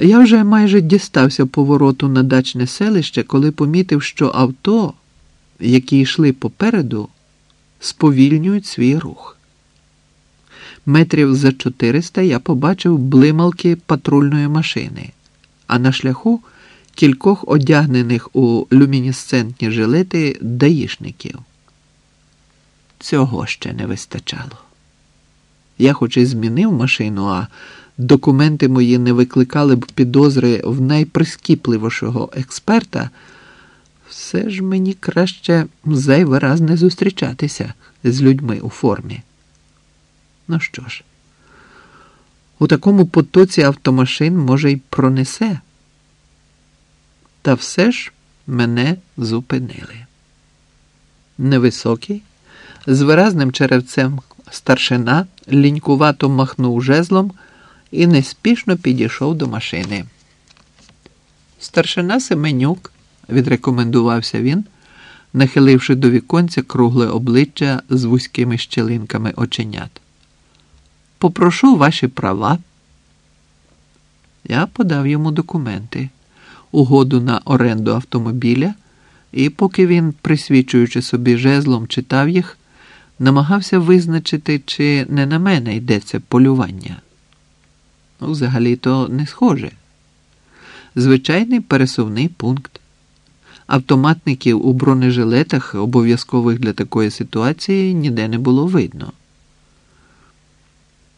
Я вже майже дістався повороту на дачне селище, коли помітив, що авто, які йшли попереду, сповільнюють свій рух. Метрів за 400 я побачив блималки патрульної машини, а на шляху кількох одягнених у люмінесцентні жилети даїшників. Цього ще не вистачало. Я хоч і змінив машину, а документи мої не викликали б підозри в найприскіпливішого експерта, все ж мені краще зайвий раз не зустрічатися з людьми у формі. Ну що ж, у такому потоці автомашин може й пронесе. Та все ж мене зупинили. Невисокий, з виразним черевцем старшина лінькувато махнув жезлом і неспішно підійшов до машини. Старшина Семенюк, відрекомендувався він, нахиливши до віконця кругле обличчя з вузькими щелинками оченят. Попрошу ваші права. Я подав йому документи, угоду на оренду автомобіля, і поки він, присвічуючи собі жезлом, читав їх, намагався визначити, чи не на мене йдеться полювання. Ну, взагалі-то не схоже. Звичайний пересувний пункт. Автоматників у бронежилетах, обов'язкових для такої ситуації, ніде не було видно.